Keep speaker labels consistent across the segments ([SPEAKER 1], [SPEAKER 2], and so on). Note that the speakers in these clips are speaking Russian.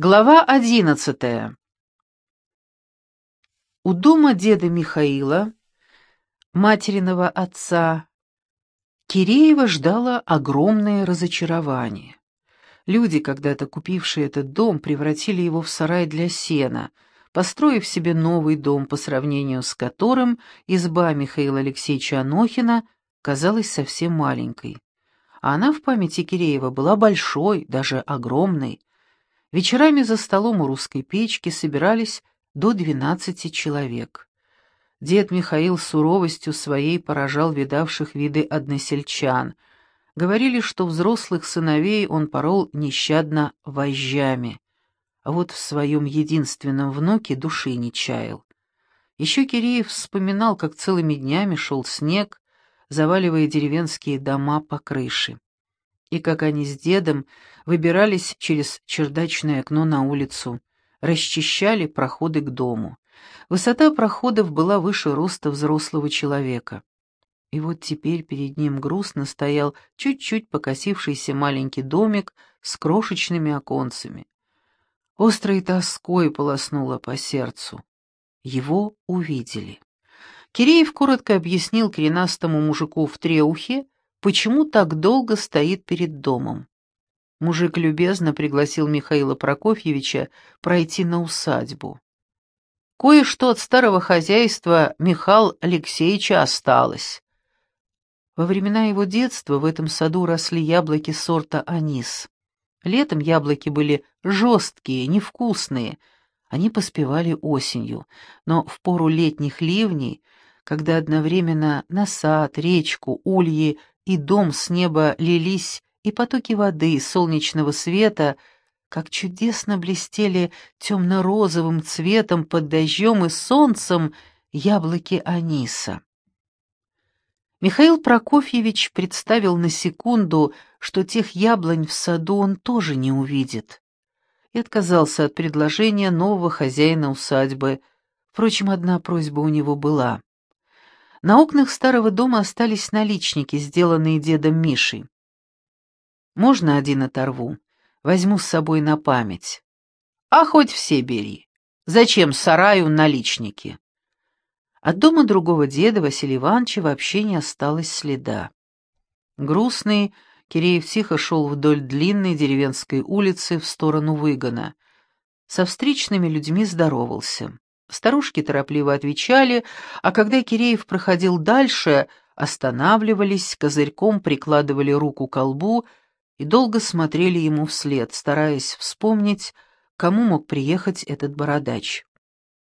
[SPEAKER 1] Глава одиннадцатая. У дома деда Михаила, материного отца, Киреева ждало огромное разочарование. Люди, когда-то купившие этот дом, превратили его в сарай для сена, построив себе новый дом, по сравнению с которым изба Михаила Алексеевича Анохина казалась совсем маленькой. А она в памяти Киреева была большой, даже огромной, Вечерами за столом у русской печки собирались до двенадцати человек. Дед Михаил суровостью своей поражал видавших виды односельчан. Говорили, что взрослых сыновей он порол нещадно вожжами, а вот в своем единственном внуке души не чаял. Еще Киреев вспоминал, как целыми днями шел снег, заваливая деревенские дома по крыше и как они с дедом выбирались через чердачное окно на улицу, расчищали проходы к дому. Высота проходов была выше роста взрослого человека. И вот теперь перед ним грустно стоял чуть-чуть покосившийся маленький домик с крошечными оконцами. Острой тоской полоснуло по сердцу. Его увидели. Киреев коротко объяснил коренастому мужику в треухе, почему так долго стоит перед домом. Мужик любезно пригласил Михаила Прокофьевича пройти на усадьбу. Кое-что от старого хозяйства Михаила Алексеевича осталось. Во времена его детства в этом саду росли яблоки сорта анис. Летом яблоки были жесткие, невкусные, они поспевали осенью, но в пору летних ливней, когда одновременно на сад, речку, ульи и дом с неба лились, и потоки воды, солнечного света, как чудесно блестели темно-розовым цветом под дождем и солнцем яблоки аниса. Михаил Прокофьевич представил на секунду, что тех яблонь в саду он тоже не увидит, и отказался от предложения нового хозяина усадьбы. Впрочем, одна просьба у него была. На окнах старого дома остались наличники, сделанные дедом Мишей. «Можно один оторву? Возьму с собой на память». «А хоть все бери. Зачем сараю наличники?» От дома другого деда, Василия Ивановича, вообще не осталось следа. Грустный, Киреев тихо шел вдоль длинной деревенской улицы в сторону выгона. Со встречными людьми здоровался. Старушки торопливо отвечали, а когда Киреев проходил дальше, останавливались, козырьком прикладывали руку к колбу и долго смотрели ему вслед, стараясь вспомнить, кому мог приехать этот бородач.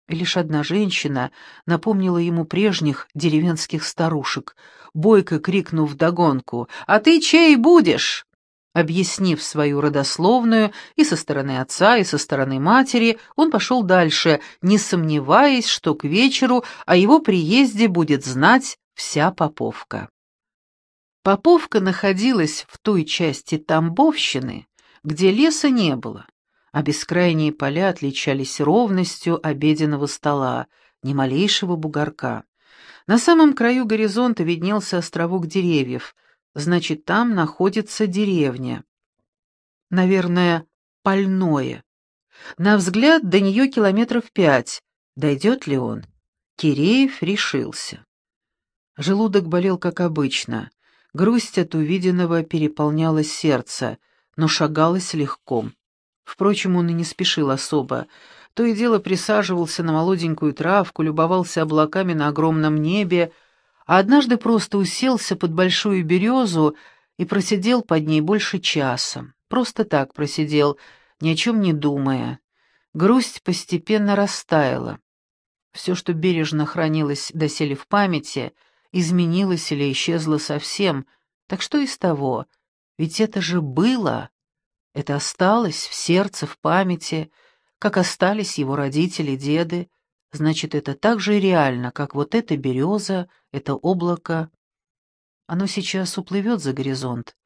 [SPEAKER 1] И лишь одна женщина напомнила ему прежних деревенских старушек, бойко крикнув вдогонку «А ты чей будешь?» Объяснив свою родословную и со стороны отца, и со стороны матери, он пошел дальше, не сомневаясь, что к вечеру о его приезде будет знать вся Поповка. Поповка находилась в той части Тамбовщины, где леса не было, а бескрайние поля отличались ровностью обеденного стола, ни малейшего бугорка. На самом краю горизонта виднелся островок деревьев — Значит, там находится деревня. Наверное, Пальное. На взгляд до нее километров пять. Дойдет ли он? Киреев решился. Желудок болел, как обычно. Грусть от увиденного переполняла сердце, но шагалось легко. Впрочем, он и не спешил особо. То и дело присаживался на молоденькую травку, любовался облаками на огромном небе, а однажды просто уселся под большую березу и просидел под ней больше часа. Просто так просидел, ни о чем не думая. Грусть постепенно растаяла. Все, что бережно хранилось доселе в памяти, изменилось или исчезло совсем. Так что из того? Ведь это же было. Это осталось в сердце, в памяти, как остались его родители, деды, Значит, это так же реально, как вот эта береза, это облако. Оно сейчас уплывет за горизонт,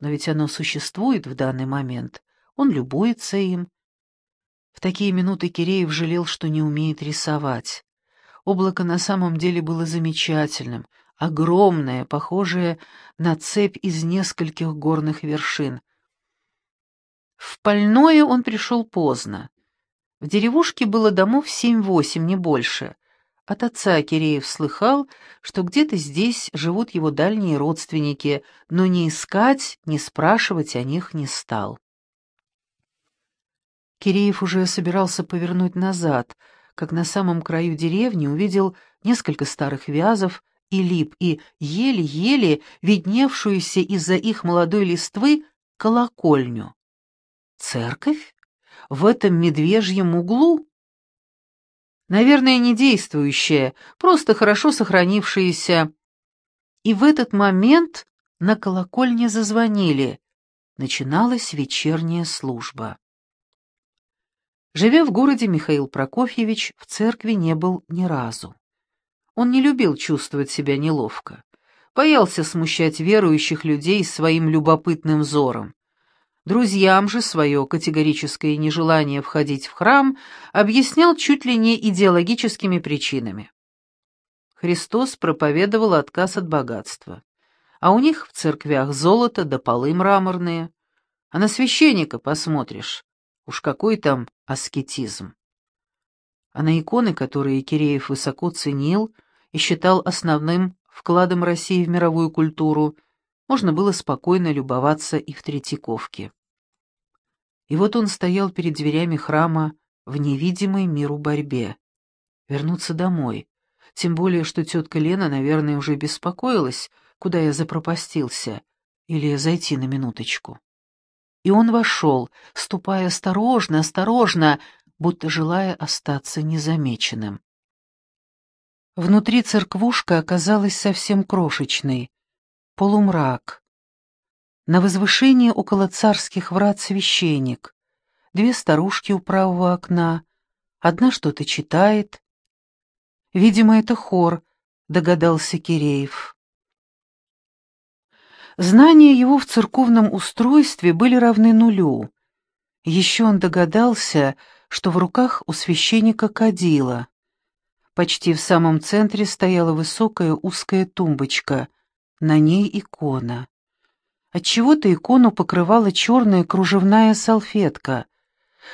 [SPEAKER 1] но ведь оно существует в данный момент. Он любуется им. В такие минуты Киреев жалел, что не умеет рисовать. Облако на самом деле было замечательным, огромное, похожее на цепь из нескольких горных вершин. В Пальное он пришел поздно. В деревушке было домов семь-восемь, не больше. От отца Киреев слыхал, что где-то здесь живут его дальние родственники, но ни искать, ни спрашивать о них не стал. Киреев уже собирался повернуть назад, как на самом краю деревни увидел несколько старых вязов и лип, и еле-еле видневшуюся из-за их молодой листвы колокольню. Церковь? В этом медвежьем углу? Наверное, не действующая, просто хорошо сохранившаяся. И в этот момент на колокольне зазвонили. Начиналась вечерняя служба. Живя в городе, Михаил Прокофьевич в церкви не был ни разу. Он не любил чувствовать себя неловко, боялся смущать верующих людей своим любопытным взором. Друзьям же свое категорическое нежелание входить в храм объяснял чуть ли не идеологическими причинами. Христос проповедовал отказ от богатства, а у них в церквях золото да полы мраморные, а на священника посмотришь, уж какой там аскетизм. А на иконы, которые Киреев высоко ценил и считал основным вкладом России в мировую культуру, можно было спокойно любоваться и в Третьяковке. И вот он стоял перед дверями храма в невидимой миру борьбе. Вернуться домой. Тем более, что тетка Лена, наверное, уже беспокоилась, куда я запропастился, или зайти на минуточку. И он вошел, ступая осторожно, осторожно, будто желая остаться незамеченным. Внутри церквушка оказалась совсем крошечной, полумрак. На возвышении около царских врат священник, две старушки у правого окна, одна что-то читает. Видимо, это хор, догадался Киреев. Знания его в церковном устройстве были равны нулю. Еще он догадался, что в руках у священника кадила. Почти в самом центре стояла высокая узкая тумбочка — на ней икона. Отчего-то икону покрывала черная кружевная салфетка.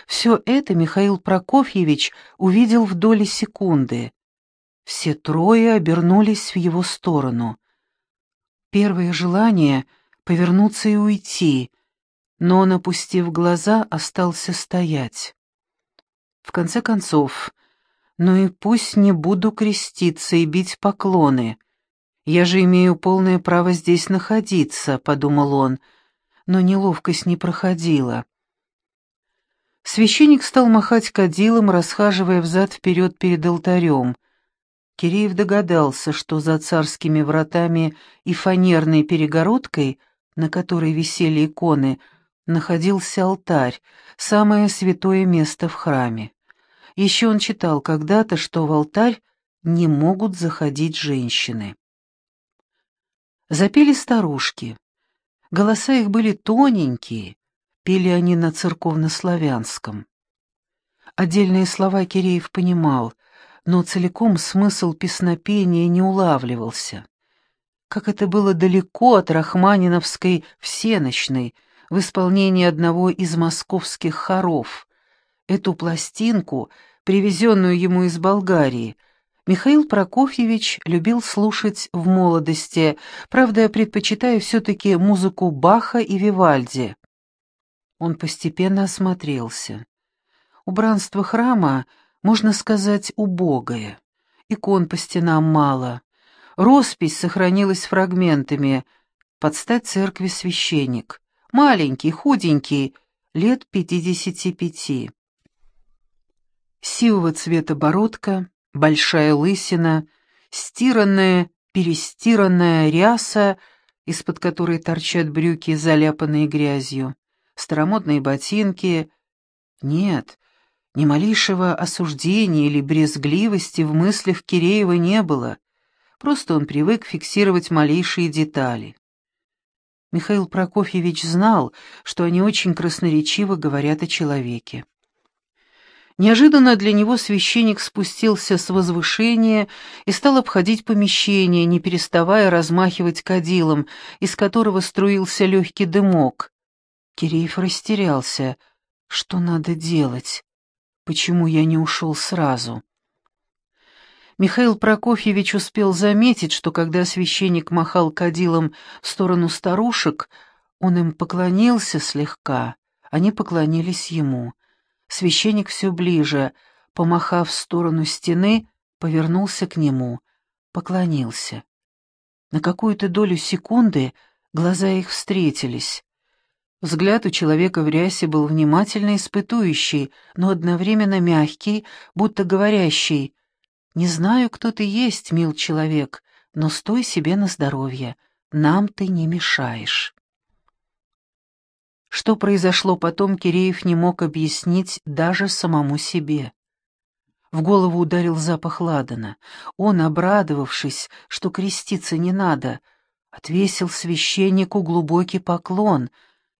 [SPEAKER 1] Все это Михаил Прокофьевич увидел в доли секунды. Все трое обернулись в его сторону. Первое желание — повернуться и уйти, но он, опустив глаза, остался стоять. В конце концов, ну и пусть не буду креститься и бить поклоны. «Я же имею полное право здесь находиться», — подумал он, но неловкость не проходила. Священник стал махать кадилом, расхаживая взад-вперед перед алтарем. Киреев догадался, что за царскими вратами и фанерной перегородкой, на которой висели иконы, находился алтарь, самое святое место в храме. Еще он читал когда-то, что в алтарь не могут заходить женщины. Запели старушки. Голоса их были тоненькие, пели они на церковнославянском. Отдельные слова Киреев понимал, но целиком смысл песнопения не улавливался. Как это было далеко от рахманиновской «Всеночной» в исполнении одного из московских хоров. Эту пластинку, привезенную ему из Болгарии, Михаил Прокофьевич любил слушать в молодости, правда, предпочитая все-таки музыку Баха и Вивальди. Он постепенно осмотрелся. Убранство храма, можно сказать, убогое. Икон по стенам мало. Роспись сохранилась фрагментами. Под стать церкви священник. Маленький, худенький, лет пятидесяти пяти. Сивого цвета бородка, большая лысина, стиранная, перестиранная ряса, из-под которой торчат брюки, заляпанные грязью, старомодные ботинки. Нет, ни малейшего осуждения или брезгливости в мыслях Киреева не было, просто он привык фиксировать малейшие детали. Михаил Прокофьевич знал, что они очень красноречиво говорят о человеке. Неожиданно для него священник спустился с возвышения и стал обходить помещение, не переставая размахивать кадилом, из которого струился легкий дымок. Киреев растерялся. Что надо делать? Почему я не ушел сразу? Михаил Прокофьевич успел заметить, что когда священник махал кадилом в сторону старушек, он им поклонился слегка, они поклонились ему. Священник все ближе, помахав в сторону стены, повернулся к нему, поклонился. На какую-то долю секунды глаза их встретились. Взгляд у человека в рясе был внимательно испытующий, но одновременно мягкий, будто говорящий «Не знаю, кто ты есть, мил человек, но стой себе на здоровье, нам ты не мешаешь». Что произошло потом, Киреев не мог объяснить даже самому себе. В голову ударил запах ладана. Он, обрадовавшись, что креститься не надо, отвесил священнику глубокий поклон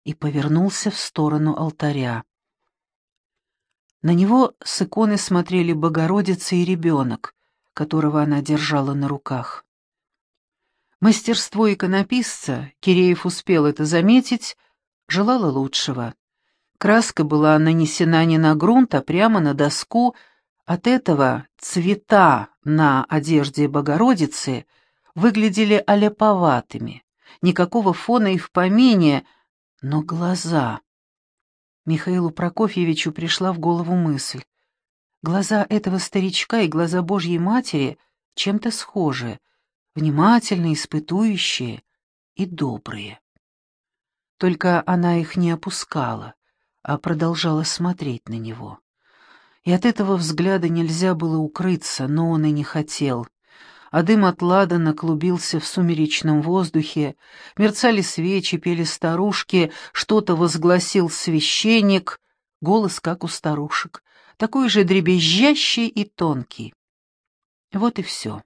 [SPEAKER 1] и повернулся в сторону алтаря. На него с иконы смотрели Богородица и ребенок, которого она держала на руках. Мастерство иконописца, Киреев успел это заметить, желало лучшего. Краска была нанесена не на грунт, а прямо на доску, от этого цвета на одежде Богородицы выглядели оляповатыми, никакого фона и в помине, но глаза... Михаилу Прокофьевичу пришла в голову мысль. Глаза этого старичка и глаза Божьей Матери чем-то схожи, внимательные, испытующие и добрые. Только она их не опускала, а продолжала смотреть на него. И от этого взгляда нельзя было укрыться, но он и не хотел а дым от ладана клубился в сумеречном воздухе, мерцали свечи, пели старушки, что-то возгласил священник, голос как у старушек, такой же дребезжащий и тонкий. Вот и все.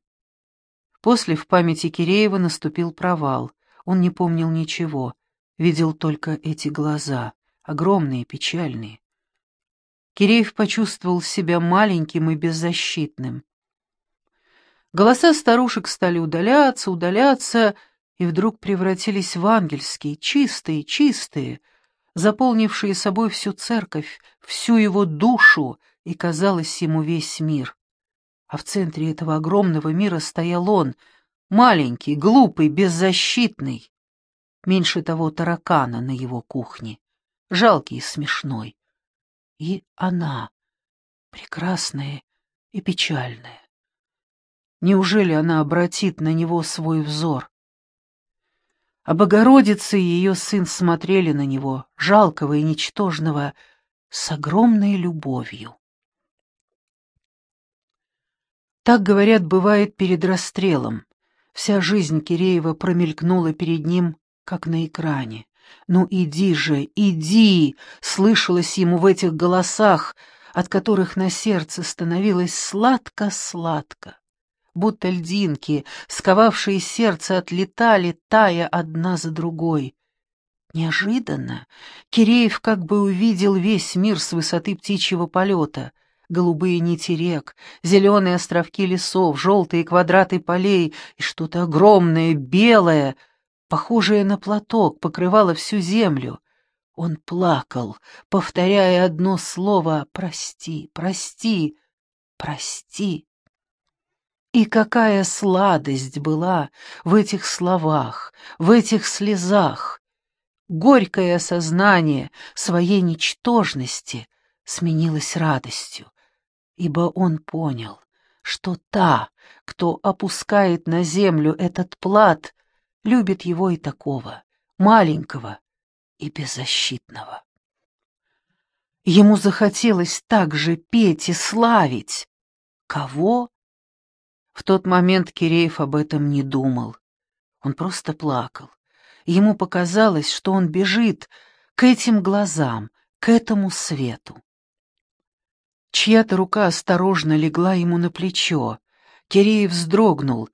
[SPEAKER 1] После в памяти Киреева наступил провал, он не помнил ничего, видел только эти глаза, огромные, печальные. Киреев почувствовал себя маленьким и беззащитным. Голоса старушек стали удаляться, удаляться, и вдруг превратились в ангельские, чистые, чистые, заполнившие собой всю церковь, всю его душу, и казалось ему весь мир. А в центре этого огромного мира стоял он, маленький, глупый, беззащитный. Меньше того таракана на его кухне, жалкий и смешной. И она, прекрасная и печальная. Неужели она обратит на него свой взор? А Богородица и ее сын смотрели на него, жалкого и ничтожного, с огромной любовью. Так, говорят, бывает перед расстрелом. Вся жизнь Киреева промелькнула перед ним, как на экране. «Ну иди же, иди!» — слышалось ему в этих голосах, от которых на сердце становилось сладко-сладко будто льдинки, сковавшие сердце, отлетали, тая одна за другой. Неожиданно Киреев как бы увидел весь мир с высоты птичьего полета. Голубые нити рек, зеленые островки лесов, желтые квадраты полей и что-то огромное, белое, похожее на платок, покрывало всю землю. Он плакал, повторяя одно слово «Прости, прости, прости». И какая сладость была в этих словах, в этих слезах! Горькое осознание своей ничтожности сменилось радостью, ибо он понял, что та, кто опускает на землю этот плат, любит его и такого, маленького и беззащитного. Ему захотелось также петь и славить. Кого? В тот момент Киреев об этом не думал. Он просто плакал. Ему показалось, что он бежит к этим глазам, к этому свету. Чья-то рука осторожно легла ему на плечо. Киреев вздрогнул.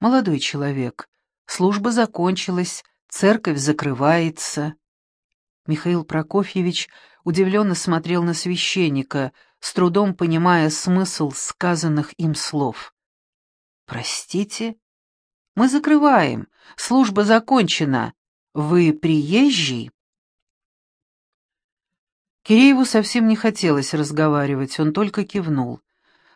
[SPEAKER 1] «Молодой человек, служба закончилась, церковь закрывается». Михаил Прокофьевич удивленно смотрел на священника, с трудом понимая смысл сказанных им слов. «Простите?» «Мы закрываем. Служба закончена. Вы приезжий?» Кирееву совсем не хотелось разговаривать, он только кивнул.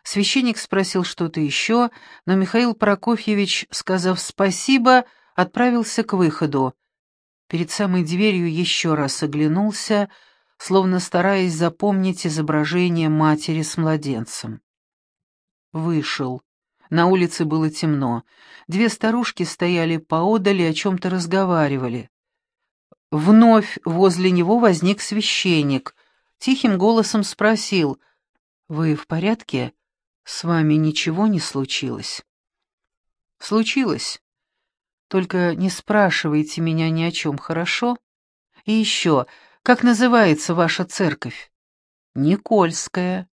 [SPEAKER 1] Священник спросил что-то еще, но Михаил Прокофьевич, сказав спасибо, отправился к выходу. Перед самой дверью еще раз оглянулся, словно стараясь запомнить изображение матери с младенцем. Вышел. На улице было темно. Две старушки стояли поодаль и о чем-то разговаривали. Вновь возле него возник священник. Тихим голосом спросил, «Вы в порядке? С вами ничего не случилось?» «Случилось. Только не спрашивайте меня ни о чем, хорошо? И еще, как называется ваша церковь?» «Никольская».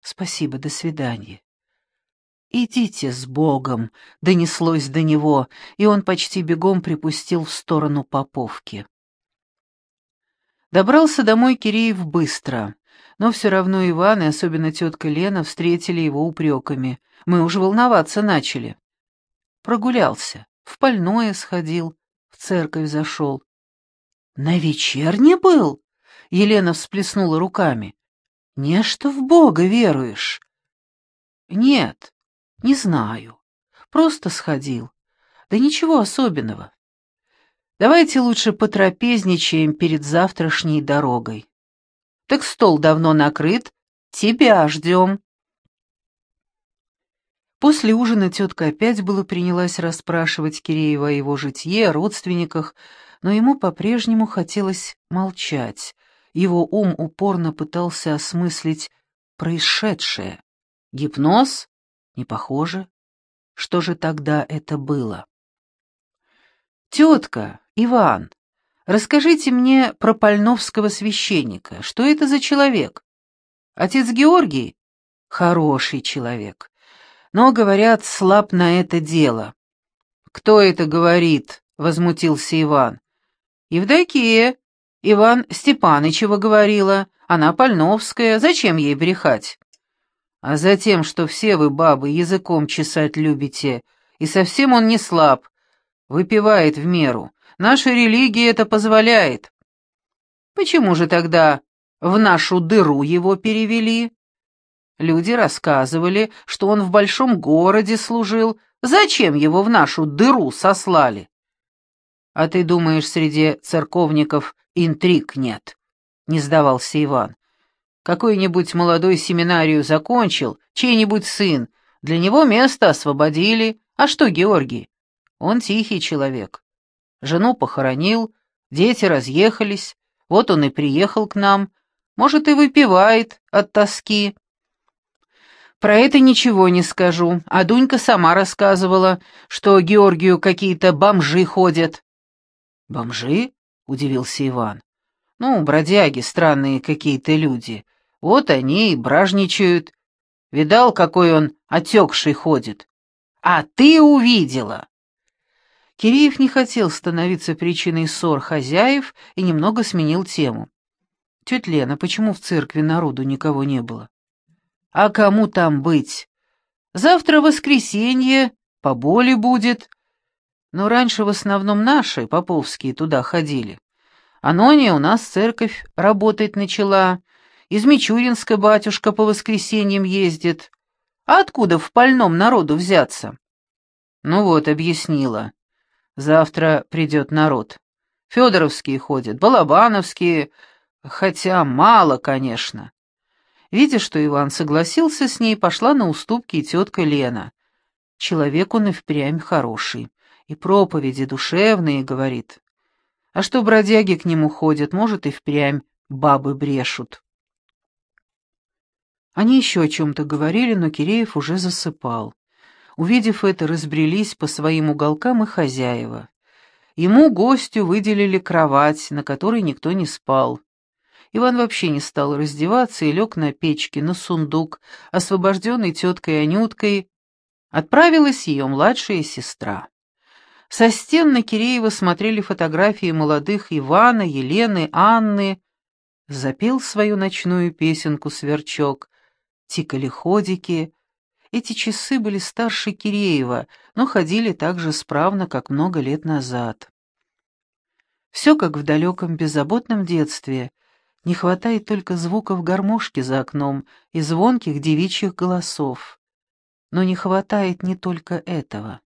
[SPEAKER 1] «Спасибо, до свидания». «Идите с Богом!» — донеслось до него, и он почти бегом припустил в сторону Поповки. Добрался домой Киреев быстро, но все равно Иван и особенно тетка Лена встретили его упреками. Мы уже волноваться начали. Прогулялся, в пальное сходил, в церковь зашел. «На вечерне был?» — Елена всплеснула руками. «Не что в Бога веруешь?» «Нет, не знаю. Просто сходил. Да ничего особенного. Давайте лучше потрапезничаем перед завтрашней дорогой. Так стол давно накрыт, тебя ждем. После ужина тетка опять было принялась расспрашивать Киреева о его житье, о родственниках, но ему по-прежнему хотелось молчать. Его ум упорно пытался осмыслить происшедшее. Гипноз? Не похоже. Что же тогда это было? «Тетка, Иван, расскажите мне про пальновского священника. Что это за человек? Отец Георгий? Хороший человек. Но, говорят, слаб на это дело». «Кто это говорит?» — возмутился Иван. «Евдокия. Иван Степанычева говорила. Она пальновская. Зачем ей брехать?» «А за тем, что все вы, бабы, языком чесать любите, и совсем он не слаб, выпивает в меру. Наша религия это позволяет. Почему же тогда в нашу дыру его перевели? Люди рассказывали, что он в большом городе служил. Зачем его в нашу дыру сослали? А ты думаешь, среди церковников интриг нет? Не сдавался Иван. Какой-нибудь молодой семинарию закончил, чей-нибудь сын. Для него место освободили. А что Георгий? Он тихий человек. Жену похоронил, дети разъехались, вот он и приехал к нам. Может, и выпивает от тоски. Про это ничего не скажу, а Дунька сама рассказывала, что Георгию какие-то бомжи ходят. «Бомжи?» — удивился Иван. «Ну, бродяги, странные какие-то люди. Вот они и бражничают. Видал, какой он отекший ходит? А ты увидела!» Киреев не хотел становиться причиной ссор хозяев и немного сменил тему. «Тетя Лена, почему в церкви народу никого не было?» «А кому там быть? Завтра воскресенье, поболе будет. Но раньше в основном наши, поповские, туда ходили. Анония у нас церковь работать начала, из Мичуринска батюшка по воскресеньям ездит. А откуда в пальном народу взяться?» «Ну вот, объяснила». Завтра придет народ. Федоровские ходят, Балабановские, хотя мало, конечно. Видя, что Иван согласился с ней, пошла на уступки и тетка Лена. Человек он и впрямь хороший, и проповеди душевные, говорит. А что бродяги к нему ходят, может, и впрямь бабы брешут. Они еще о чем-то говорили, но Киреев уже засыпал. Увидев это, разбрелись по своим уголкам и хозяева. Ему, гостю, выделили кровать, на которой никто не спал. Иван вообще не стал раздеваться и лег на печке, на сундук, освобожденный теткой Анюткой. Отправилась ее младшая сестра. Со стен на Киреева смотрели фотографии молодых Ивана, Елены, Анны. Запел свою ночную песенку сверчок. Тикали ходики, эти часы были старше Киреева, но ходили так же справно, как много лет назад. Все как в далеком беззаботном детстве. Не хватает только звуков гармошки за окном и звонких девичьих голосов. Но не хватает не только этого.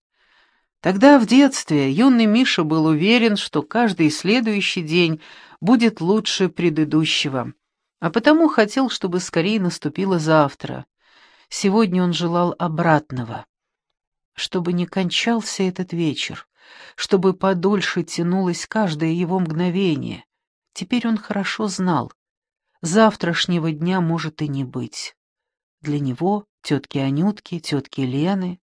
[SPEAKER 1] Тогда, в детстве, юный Миша был уверен, что каждый следующий день будет лучше предыдущего, а потому хотел, чтобы скорее наступило завтра. Сегодня он желал обратного. Чтобы не кончался этот вечер, чтобы подольше тянулось каждое его мгновение. Теперь он хорошо знал. Завтрашнего дня может и не быть. Для него, тетки Анютки, тетки Лены,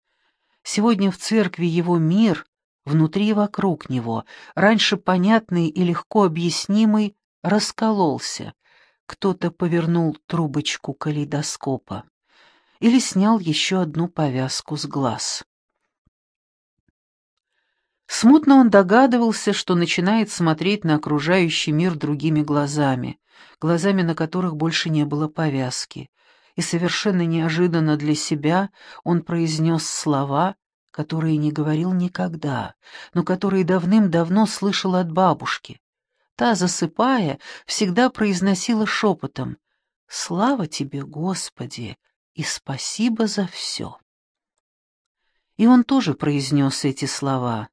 [SPEAKER 1] Сегодня в церкви его мир, внутри и вокруг него, раньше понятный и легко объяснимый, раскололся. Кто-то повернул трубочку калейдоскопа или снял еще одну повязку с глаз. Смутно он догадывался, что начинает смотреть на окружающий мир другими глазами, глазами, на которых больше не было повязки, и совершенно неожиданно для себя он произнес слова, которые не говорил никогда, но которые давным-давно слышал от бабушки. Та, засыпая, всегда произносила шепотом «Слава тебе, Господи, и спасибо за все». И он тоже произнес эти слова,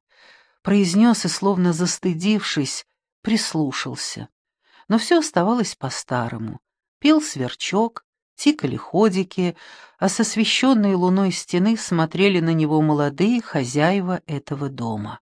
[SPEAKER 1] произнес и, словно застыдившись, прислушался. Но все оставалось по-старому. Пел сверчок, тикали ходики, а с освещенной луной стены смотрели на него молодые хозяева этого дома.